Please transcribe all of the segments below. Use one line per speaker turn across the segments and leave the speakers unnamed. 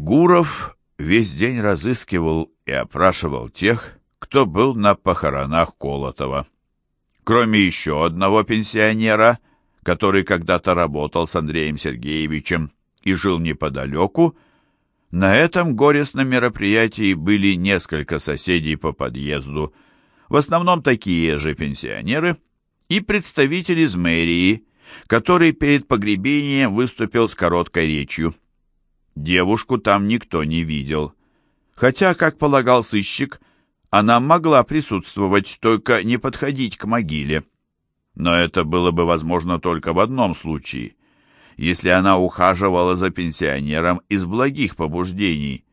Гуров весь день разыскивал и опрашивал тех, кто был на похоронах Колотова. Кроме еще одного пенсионера, который когда-то работал с Андреем Сергеевичем и жил неподалеку, на этом горестном мероприятии были несколько соседей по подъезду, в основном такие же пенсионеры, и представитель из мэрии, который перед погребением выступил с короткой речью. Девушку там никто не видел. Хотя, как полагал сыщик, она могла присутствовать, только не подходить к могиле. Но это было бы возможно только в одном случае, если она ухаживала за пенсионером из благих побуждений,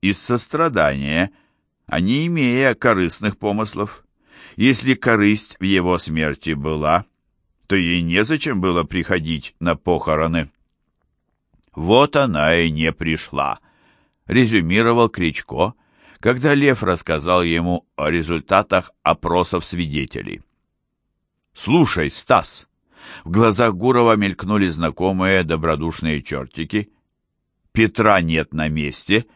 из сострадания, а не имея корыстных помыслов. Если корысть в его смерти была, то ей незачем было приходить на похороны. Вот она и не пришла, резюмировал Кричко, когда Лев рассказал ему о результатах опросов свидетелей. «Слушай, Стас!» В глазах Гурова мелькнули знакомые добродушные чертики. «Петра нет на месте,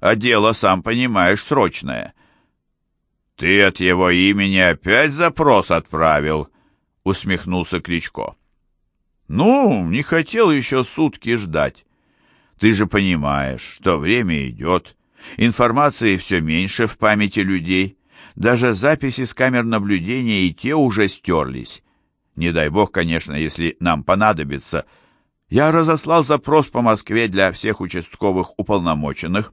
а дело, сам понимаешь, срочное». «Ты от его имени опять запрос отправил?» — усмехнулся Кричко. «Ну, не хотел еще сутки ждать. Ты же понимаешь, что время идет, информации все меньше в памяти людей, даже записи с камер наблюдения и те уже стерлись. Не дай бог, конечно, если нам понадобится. Я разослал запрос по Москве для всех участковых уполномоченных.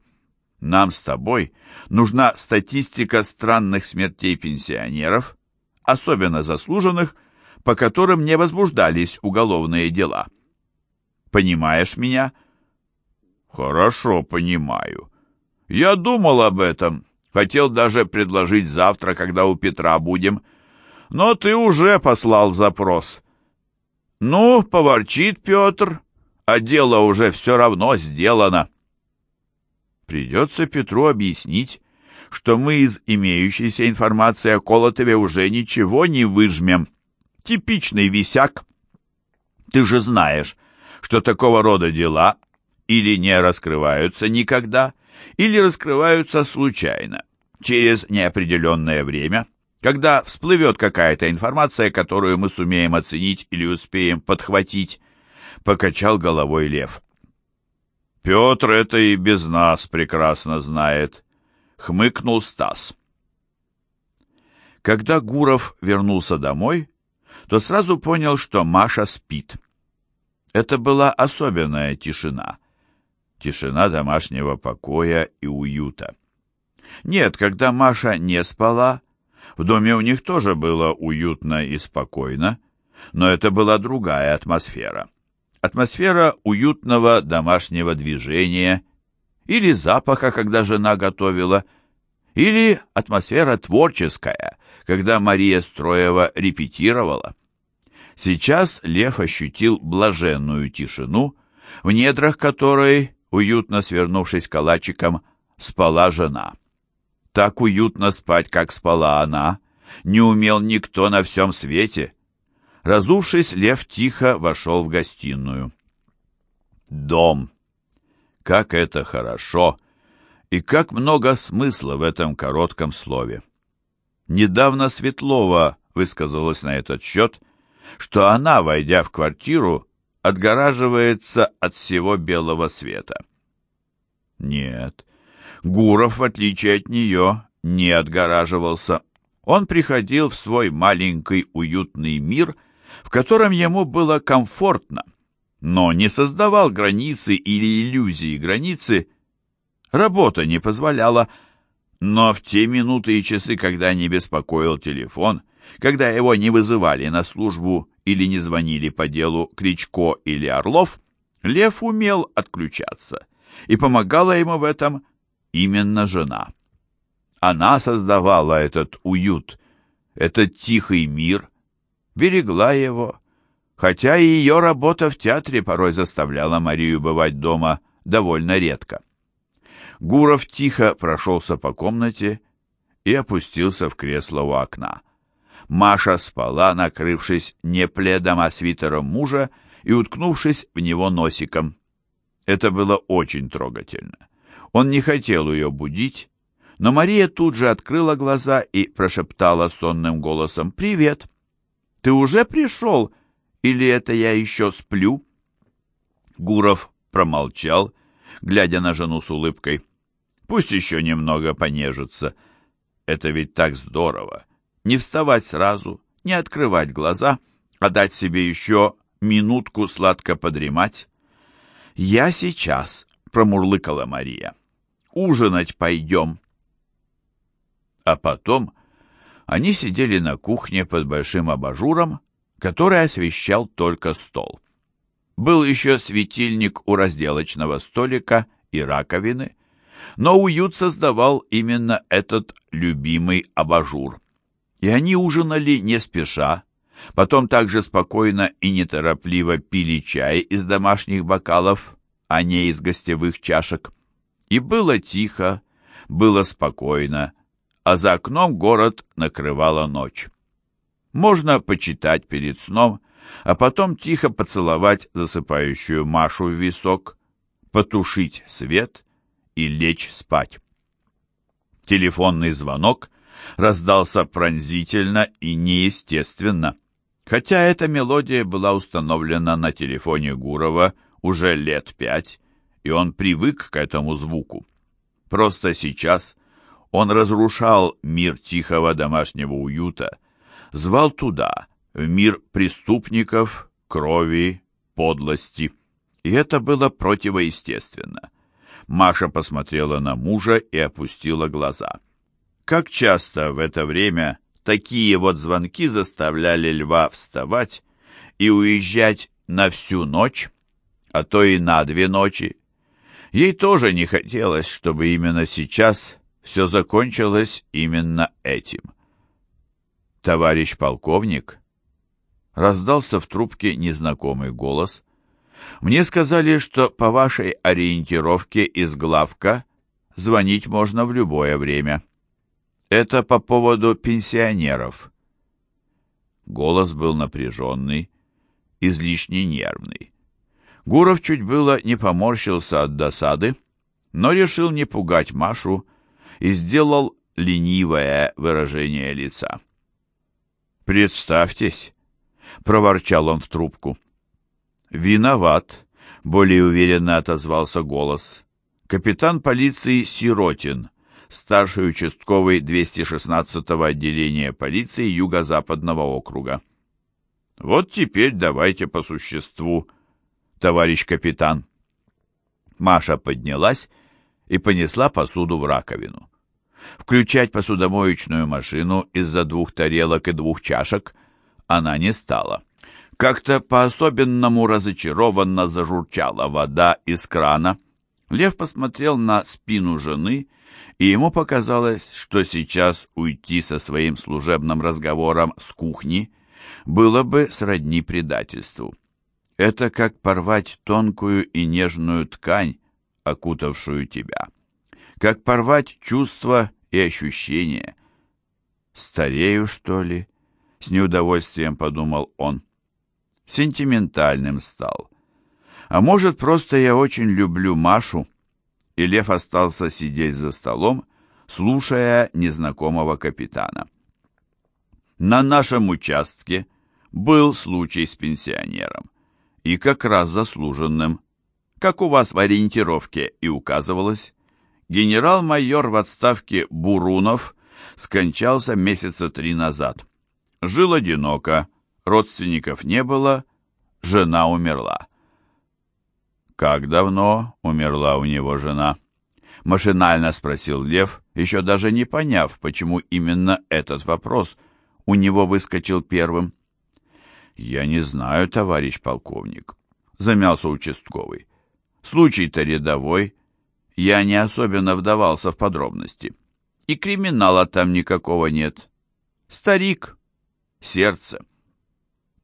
Нам с тобой нужна статистика странных смертей пенсионеров, особенно заслуженных, по которым не возбуждались уголовные дела. Понимаешь меня? Хорошо понимаю. Я думал об этом. Хотел даже предложить завтра, когда у Петра будем. Но ты уже послал запрос. Ну, поворчит Петр, а дело уже все равно сделано. Придется Петру объяснить, что мы из имеющейся информации о Колотове уже ничего не выжмем типичный висяк. Ты же знаешь, что такого рода дела или не раскрываются никогда, или раскрываются случайно, через неопределенное время, когда всплывет какая-то информация, которую мы сумеем оценить или успеем подхватить, покачал головой Лев. Петр это и без нас прекрасно знает, хмыкнул Стас. Когда Гуров вернулся домой, то сразу понял, что Маша спит. Это была особенная тишина. Тишина домашнего покоя и уюта. Нет, когда Маша не спала, в доме у них тоже было уютно и спокойно, но это была другая атмосфера. Атмосфера уютного домашнего движения или запаха, когда жена готовила, или атмосфера творческая, когда Мария Строева репетировала. Сейчас Лев ощутил блаженную тишину, в недрах которой, уютно свернувшись калачиком, спала жена. Так уютно спать, как спала она, не умел никто на всем свете. Разувшись, Лев тихо вошел в гостиную. Дом. Как это хорошо! И как много смысла в этом коротком слове. Недавно Светлова высказалась на этот счет — что она, войдя в квартиру, отгораживается от всего белого света. Нет, Гуров, в отличие от нее, не отгораживался. Он приходил в свой маленький уютный мир, в котором ему было комфортно, но не создавал границы или иллюзии границы. Работа не позволяла, но в те минуты и часы, когда не беспокоил телефон — когда его не вызывали на службу или не звонили по делу Кричко или Орлов, Лев умел отключаться, и помогала ему в этом именно жена. Она создавала этот уют, этот тихий мир, берегла его, хотя и ее работа в театре порой заставляла Марию бывать дома довольно редко. Гуров тихо прошелся по комнате и опустился в кресло у окна. Маша спала, накрывшись не пледом, а свитером мужа и уткнувшись в него носиком. Это было очень трогательно. Он не хотел ее будить, но Мария тут же открыла глаза и прошептала сонным голосом «Привет! Ты уже пришел? Или это я еще сплю?» Гуров промолчал, глядя на жену с улыбкой. «Пусть еще немного понежится. Это ведь так здорово. Не вставать сразу, не открывать глаза, а дать себе еще минутку сладко подремать». «Я сейчас», — промурлыкала Мария. «Ужинать пойдем». А потом они сидели на кухне под большим абажуром, который освещал только стол. Был еще светильник у разделочного столика и раковины, но уют создавал именно этот любимый абажур. И они ужинали не спеша, потом также спокойно и неторопливо пили чай из домашних бокалов, а не из гостевых чашек. И было тихо, было спокойно, а за окном город накрывала ночь. Можно почитать перед сном, а потом тихо поцеловать засыпающую Машу в висок, потушить свет и лечь спать. Телефонный звонок раздался пронзительно и неестественно, хотя эта мелодия была установлена на телефоне Гурова уже лет пять, и он привык к этому звуку. Просто сейчас он разрушал мир тихого домашнего уюта, звал туда, в мир преступников, крови, подлости. И это было противоестественно. Маша посмотрела на мужа и опустила глаза. Как часто в это время такие вот звонки заставляли льва вставать и уезжать на всю ночь, а то и на две ночи. Ей тоже не хотелось, чтобы именно сейчас все закончилось именно этим. «Товарищ полковник?» Раздался в трубке незнакомый голос. «Мне сказали, что по вашей ориентировке из главка звонить можно в любое время. Это по поводу пенсионеров». Голос был напряженный, излишне нервный. Гуров чуть было не поморщился от досады, но решил не пугать Машу и сделал ленивое выражение лица. «Представьтесь», — проворчал он в трубку. «Виноват», — более уверенно отозвался голос. «Капитан полиции Сиротин, старший участковый 216-го отделения полиции Юго-Западного округа». «Вот теперь давайте по существу», товарищ капитан». Маша поднялась и понесла посуду в раковину. Включать посудомоечную машину из-за двух тарелок и двух чашек она не стала. Как-то по-особенному разочарованно зажурчала вода из крана. Лев посмотрел на спину жены, и ему показалось, что сейчас уйти со своим служебным разговором с кухни было бы сродни предательству. Это как порвать тонкую и нежную ткань, окутавшую тебя. Как порвать чувства и ощущения. «Старею, что ли?» — с неудовольствием подумал он. Сентиментальным стал. А может, просто я очень люблю Машу? И Лев остался сидеть за столом, слушая незнакомого капитана. На нашем участке был случай с пенсионером и как раз заслуженным. Как у вас в ориентировке и указывалось, генерал-майор в отставке Бурунов скончался месяца три назад. Жил одиноко, родственников не было, жена умерла. «Как давно умерла у него жена?» Машинально спросил Лев, еще даже не поняв, почему именно этот вопрос у него выскочил первым. «Я не знаю, товарищ полковник», — замялся участковый. «Случай-то рядовой. Я не особенно вдавался в подробности. И криминала там никакого нет. Старик. Сердце.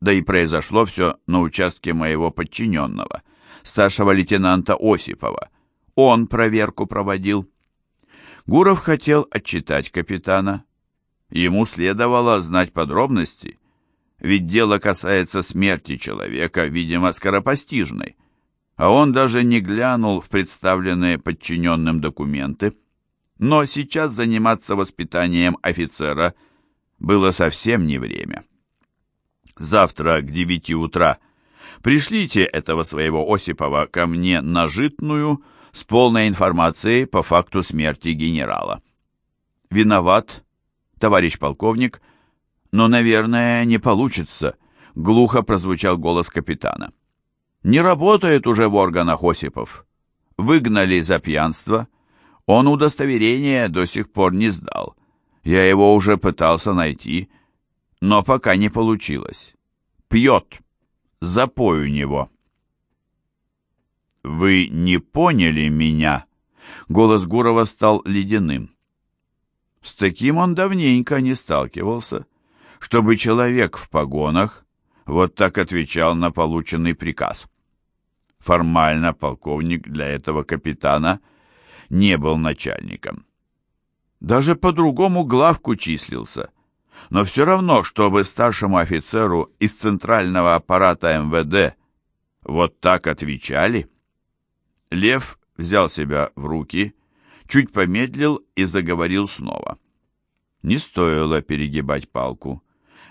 Да и произошло все на участке моего подчиненного, старшего лейтенанта Осипова. Он проверку проводил». Гуров хотел отчитать капитана. Ему следовало знать подробности — ведь дело касается смерти человека, видимо, скоропостижной. а он даже не глянул в представленные подчиненным документы. Но сейчас заниматься воспитанием офицера было совсем не время. Завтра к девяти утра пришлите этого своего Осипова ко мне на житную с полной информацией по факту смерти генерала. Виноват, товарищ полковник, но, наверное, не получится, глухо прозвучал голос капитана. Не работает уже в органах Осипов. Выгнали за пьянство. Он удостоверение до сих пор не сдал. Я его уже пытался найти, но пока не получилось. Пьет. Запой у него. «Вы не поняли меня?» Голос Гурова стал ледяным. С таким он давненько не сталкивался, чтобы человек в погонах вот так отвечал на полученный приказ. Формально полковник для этого капитана не был начальником. Даже по-другому главку числился. Но все равно, чтобы старшему офицеру из центрального аппарата МВД вот так отвечали. Лев взял себя в руки, чуть помедлил и заговорил снова. Не стоило перегибать палку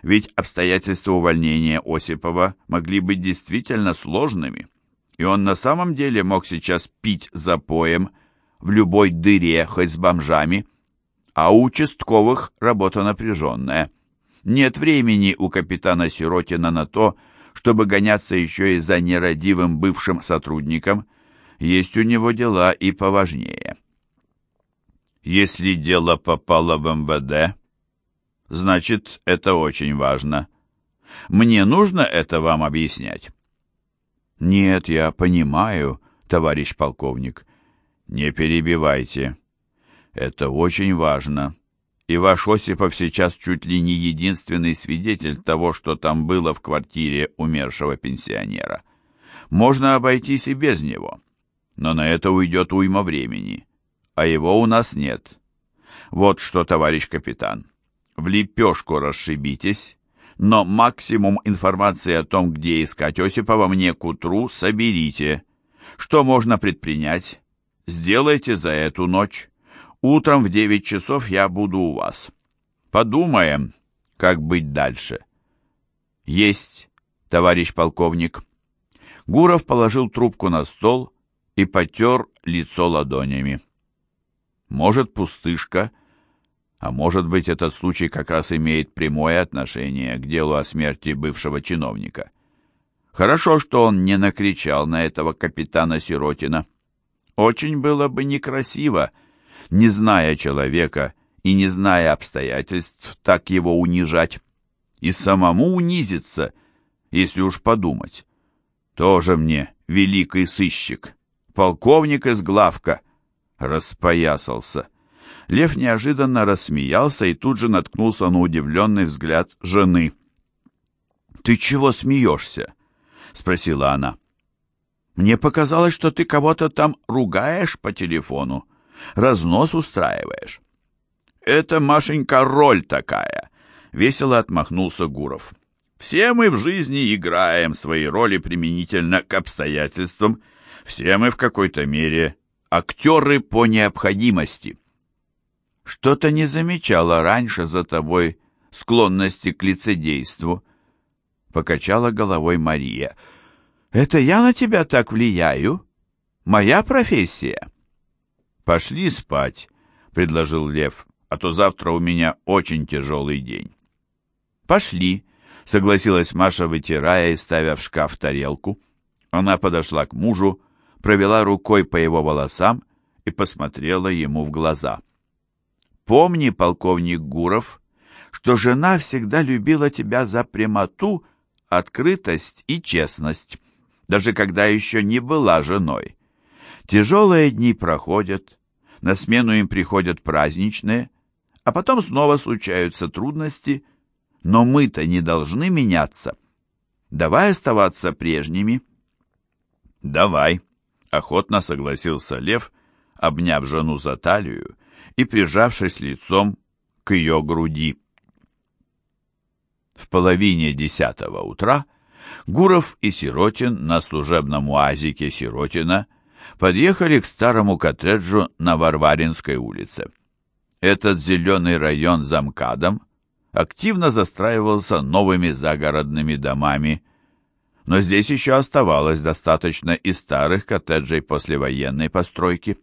ведь обстоятельства увольнения Осипова могли быть действительно сложными, и он на самом деле мог сейчас пить запоем в любой дыре, хоть с бомжами, а у участковых работа напряженная. Нет времени у капитана Сиротина на то, чтобы гоняться еще и за нерадивым бывшим сотрудником, есть у него дела и поважнее. Если дело попало в МВД, Значит, это очень важно. Мне нужно это вам объяснять? Нет, я понимаю, товарищ полковник. Не перебивайте. Это очень важно. И ваш Осипов сейчас чуть ли не единственный свидетель того, что там было в квартире умершего пенсионера. Можно обойтись и без него. Но на это уйдет уйма времени. А его у нас нет. Вот что, товарищ капитан в лепешку расшибитесь, но максимум информации о том, где искать Осипова, мне к утру соберите. Что можно предпринять? Сделайте за эту ночь. Утром в девять часов я буду у вас. Подумаем, как быть дальше. Есть, товарищ полковник. Гуров положил трубку на стол и потер лицо ладонями. Может, пустышка — а может быть, этот случай как раз имеет прямое отношение к делу о смерти бывшего чиновника. Хорошо, что он не накричал на этого капитана Сиротина. Очень было бы некрасиво, не зная человека и не зная обстоятельств, так его унижать. И самому унизиться, если уж подумать. Тоже мне великий сыщик, полковник из главка, распоясался. Лев неожиданно рассмеялся и тут же наткнулся на удивленный взгляд жены. «Ты чего смеешься?» — спросила она. «Мне показалось, что ты кого-то там ругаешь по телефону, разнос устраиваешь». «Это, Машенька, роль такая», — весело отмахнулся Гуров. «Все мы в жизни играем свои роли применительно к обстоятельствам, все мы в какой-то мере актеры по необходимости». Что-то не замечала раньше за тобой склонности к лицедейству. Покачала головой Мария. Это я на тебя так влияю? Моя профессия. Пошли спать, предложил Лев, а то завтра у меня очень тяжелый день. Пошли, согласилась Маша, вытирая и ставя в шкаф тарелку. Она подошла к мужу, провела рукой по его волосам и посмотрела ему в глаза. Помни, полковник Гуров, что жена всегда любила тебя за прямоту, открытость и честность, даже когда еще не была женой. Тяжелые дни проходят, на смену им приходят праздничные, а потом снова случаются трудности, но мы-то не должны меняться. Давай оставаться прежними. Давай, охотно согласился Лев, обняв жену за талию и прижавшись лицом к ее груди. В половине десятого утра Гуров и Сиротин на служебном уазике Сиротина подъехали к старому коттеджу на Варваринской улице. Этот зеленый район за МКАДом активно застраивался новыми загородными домами, но здесь еще оставалось достаточно и старых коттеджей послевоенной постройки.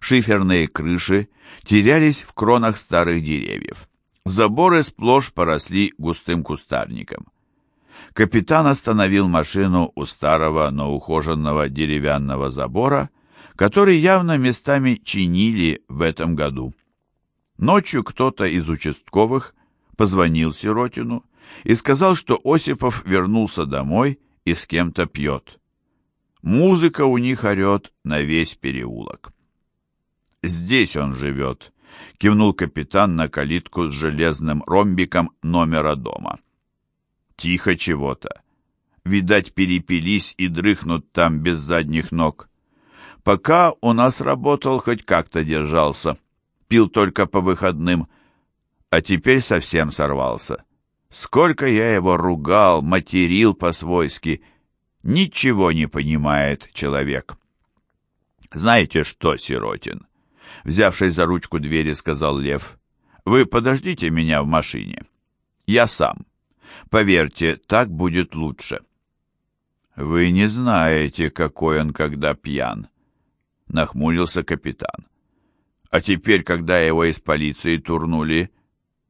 Шиферные крыши терялись в кронах старых деревьев. Заборы сплошь поросли густым кустарником. Капитан остановил машину у старого, но ухоженного деревянного забора, который явно местами чинили в этом году. Ночью кто-то из участковых позвонил Сиротину и сказал, что Осипов вернулся домой и с кем-то пьет. Музыка у них орет на весь переулок. «Здесь он живет», — кивнул капитан на калитку с железным ромбиком номера дома. «Тихо чего-то. Видать, перепились и дрыхнут там без задних ног. Пока у нас работал, хоть как-то держался. Пил только по выходным, а теперь совсем сорвался. Сколько я его ругал, материл по-свойски. Ничего не понимает человек. Знаете что, Сиротин? Взявшись за ручку двери, сказал Лев. Вы подождите меня в машине. Я сам. Поверьте, так будет лучше. Вы не знаете, какой он, когда пьян. Нахмурился капитан. А теперь, когда его из полиции турнули,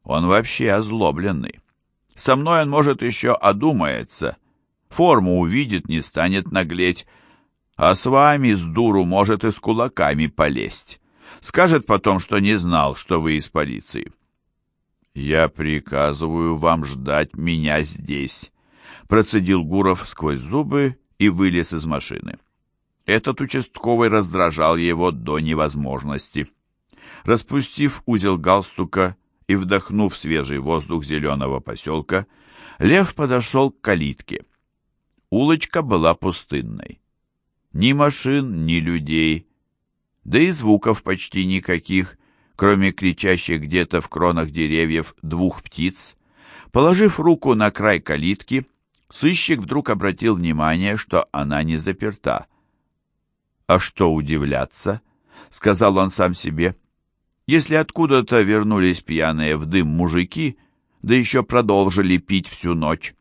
он вообще озлобленный. Со мной он, может, еще одумается. Форму увидит, не станет наглеть. А с вами, с дуру, может и с кулаками полезть. Скажет потом, что не знал, что вы из полиции. «Я приказываю вам ждать меня здесь», — процедил Гуров сквозь зубы и вылез из машины. Этот участковый раздражал его до невозможности. Распустив узел галстука, и, вдохнув свежий воздух зеленого поселка, Лев подошел к калитке. Улочка была пустынной. Ни машин, ни людей, да и звуков почти никаких, кроме кричащих где-то в кронах деревьев двух птиц. Положив руку на край калитки, сыщик вдруг обратил внимание, что она не заперта. «А что удивляться?» — сказал он сам себе. Если откуда-то вернулись пьяные в дым мужики, да еще продолжили пить всю ночь,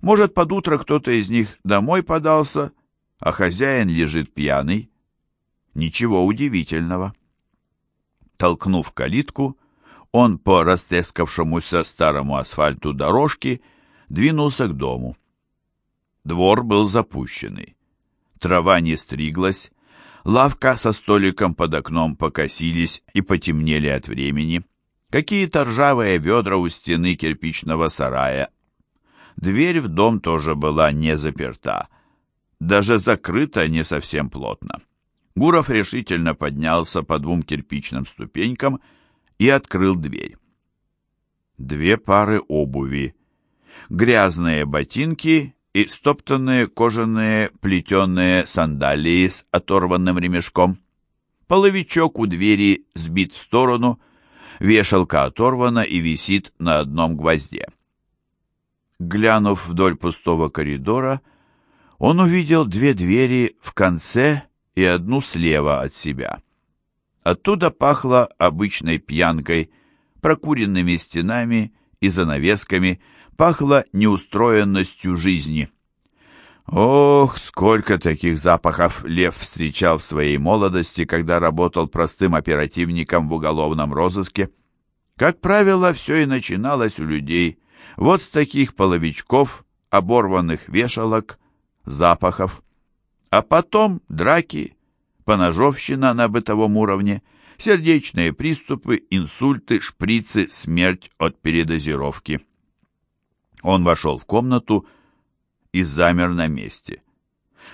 может, под утро кто-то из них домой подался, а хозяин лежит пьяный? Ничего удивительного. Толкнув калитку, он по растрескавшемуся старому асфальту дорожки двинулся к дому. Двор был запущенный. Трава не стриглась, Лавка со столиком под окном покосились и потемнели от времени. Какие-то ржавые ведра у стены кирпичного сарая. Дверь в дом тоже была не заперта. Даже закрыта не совсем плотно. Гуров решительно поднялся по двум кирпичным ступенькам и открыл дверь. Две пары обуви. Грязные ботинки и стоптанные кожаные плетеные сандалии с оторванным ремешком. Половичок у двери сбит в сторону, вешалка оторвана и висит на одном гвозде. Глянув вдоль пустого коридора, он увидел две двери в конце и одну слева от себя. Оттуда пахло обычной пьянкой, прокуренными стенами и занавесками, пахло неустроенностью жизни. Ох, сколько таких запахов Лев встречал в своей молодости, когда работал простым оперативником в уголовном розыске. Как правило, все и начиналось у людей вот с таких половичков, оборванных вешалок, запахов. А потом драки, поножовщина на бытовом уровне, сердечные приступы, инсульты, шприцы, смерть от передозировки. Он вошел в комнату и замер на месте.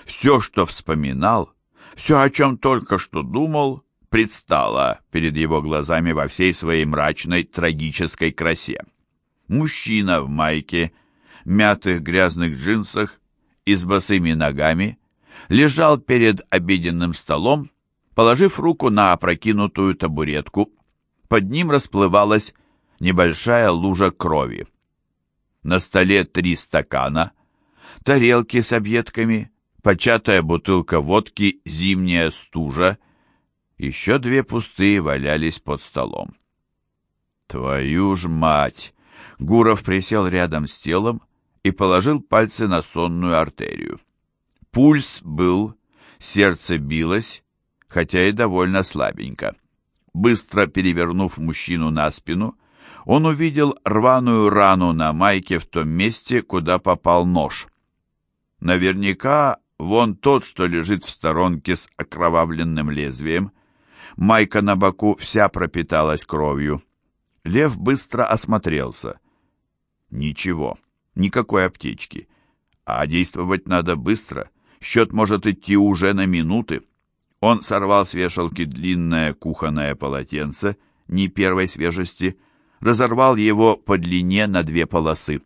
Все, что вспоминал, все, о чем только что думал, предстало перед его глазами во всей своей мрачной, трагической красе. Мужчина в майке, мятых грязных джинсах и с босыми ногами лежал перед обеденным столом, положив руку на опрокинутую табуретку. Под ним расплывалась небольшая лужа крови. На столе три стакана, тарелки с объедками, початая бутылка водки «Зимняя стужа», еще две пустые валялись под столом. «Твою ж мать!» Гуров присел рядом с телом и положил пальцы на сонную артерию. Пульс был, сердце билось, хотя и довольно слабенько. Быстро перевернув мужчину на спину, он увидел рваную рану на майке в том месте, куда попал нож. Наверняка вон тот, что лежит в сторонке с окровавленным лезвием. Майка на боку вся пропиталась кровью. Лев быстро осмотрелся. Ничего, никакой аптечки. А действовать надо быстро. Счет может идти уже на минуты. Он сорвал с вешалки длинное кухонное полотенце, не первой свежести, разорвал его по длине на две полосы.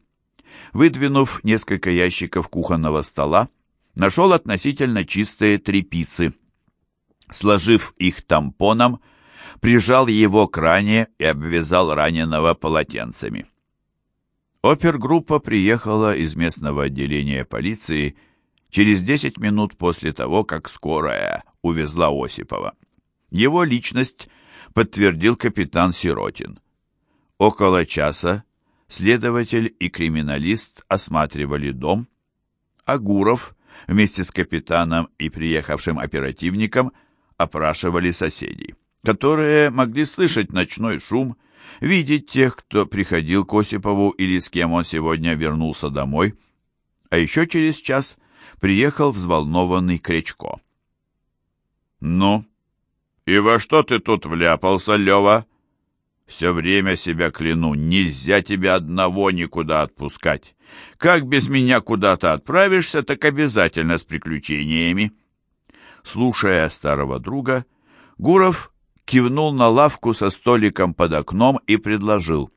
Выдвинув несколько ящиков кухонного стола, нашел относительно чистые трепицы. Сложив их тампоном, прижал его к ране и обвязал раненого полотенцами. Опергруппа приехала из местного отделения полиции через 10 минут после того, как скорая увезла Осипова. Его личность подтвердил капитан Сиротин. Около часа следователь и криминалист осматривали дом, а Гуров вместе с капитаном и приехавшим оперативником опрашивали соседей, которые могли слышать ночной шум, видеть тех, кто приходил к Осипову или с кем он сегодня вернулся домой. А еще через час приехал взволнованный Кречко. «Ну, и во что ты тут вляпался, Лева?» «Все время себя кляну, нельзя тебя одного никуда отпускать. Как без меня куда-то отправишься, так обязательно с приключениями». Слушая старого друга, Гуров кивнул на лавку со столиком под окном и предложил.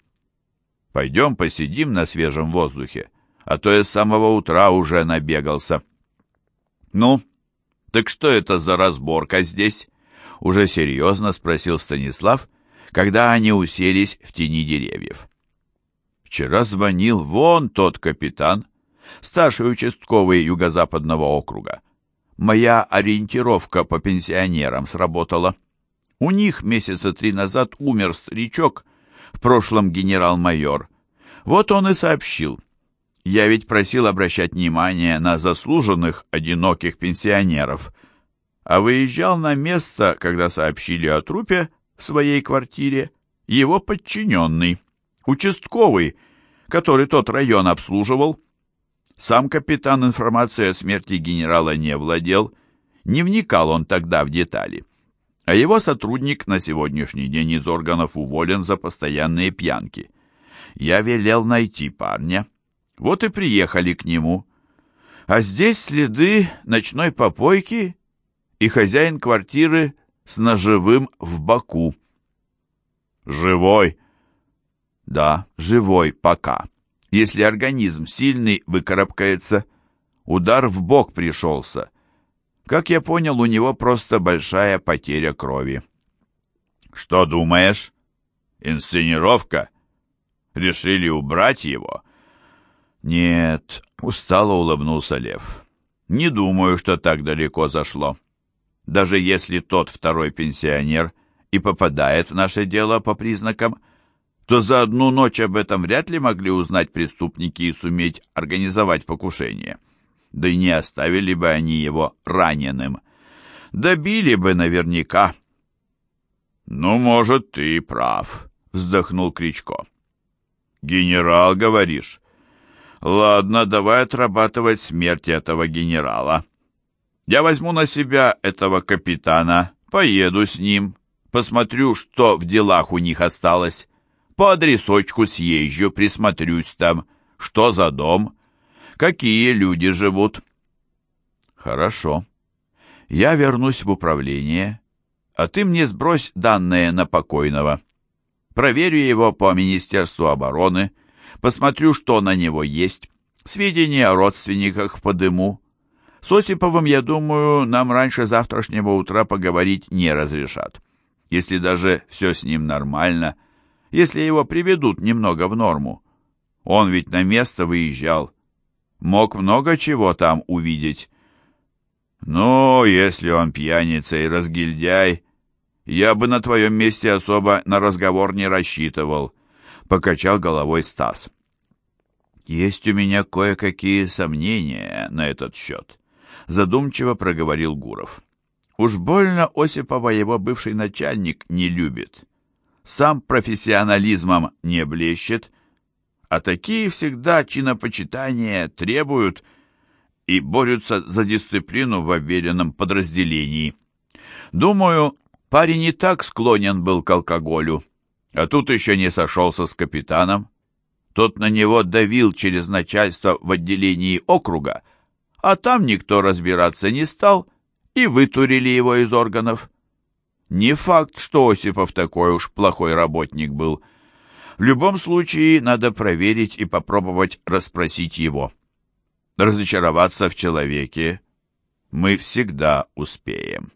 «Пойдем посидим на свежем воздухе, а то я с самого утра уже набегался». «Ну, так что это за разборка здесь?» Уже серьезно спросил Станислав, когда они уселись в тени деревьев. «Вчера звонил вон тот капитан, старший участковый юго-западного округа. Моя ориентировка по пенсионерам сработала». У них месяца три назад умер старичок, в прошлом генерал-майор. Вот он и сообщил. Я ведь просил обращать внимание на заслуженных одиноких пенсионеров. А выезжал на место, когда сообщили о трупе в своей квартире, его подчиненный, участковый, который тот район обслуживал. Сам капитан информацией о смерти генерала не владел, не вникал он тогда в детали а его сотрудник на сегодняшний день из органов уволен за постоянные пьянки. Я велел найти парня. Вот и приехали к нему. А здесь следы ночной попойки и хозяин квартиры с ножевым в боку. Живой? Да, живой пока. Если организм сильный, выкарабкается. Удар в бок пришелся. Как я понял, у него просто большая потеря крови. Что думаешь? Инсценировка? Решили убрать его? Нет, устало улыбнулся Лев. Не думаю, что так далеко зашло. Даже если тот второй пенсионер и попадает в наше дело по признакам, то за одну ночь об этом вряд ли могли узнать преступники и суметь организовать покушение да и не оставили бы они его раненым. Добили бы наверняка. «Ну, может, ты прав», — вздохнул Кричко. «Генерал, говоришь?» «Ладно, давай отрабатывать смерть этого генерала. Я возьму на себя этого капитана, поеду с ним, посмотрю, что в делах у них осталось. По адресочку съезжу, присмотрюсь там, что за дом, какие люди живут. Хорошо. Я вернусь в управление, а ты мне сбрось данные на покойного. Проверю его по Министерству обороны, посмотрю, что на него есть, сведения о родственниках подыму. С Осиповым, я думаю, нам раньше завтрашнего утра поговорить не разрешат. Если даже все с ним нормально, если его приведут немного в норму. Он ведь на место выезжал, мог много чего там увидеть. Ну, если он пьяница и разгильдяй, я бы на твоем месте особо на разговор не рассчитывал, — покачал головой Стас. Есть у меня кое-какие сомнения на этот счет, — задумчиво проговорил Гуров. Уж больно Осипова его бывший начальник не любит. Сам профессионализмом не блещет, а такие всегда чинопочитания требуют и борются за дисциплину в уверенном подразделении. Думаю, парень не так склонен был к алкоголю, а тут еще не сошелся с капитаном. Тот на него давил через начальство в отделении округа, а там никто разбираться не стал и вытурили его из органов. Не факт, что Осипов такой уж плохой работник был. В любом случае, надо проверить и попробовать расспросить его. Разочароваться в человеке мы всегда успеем.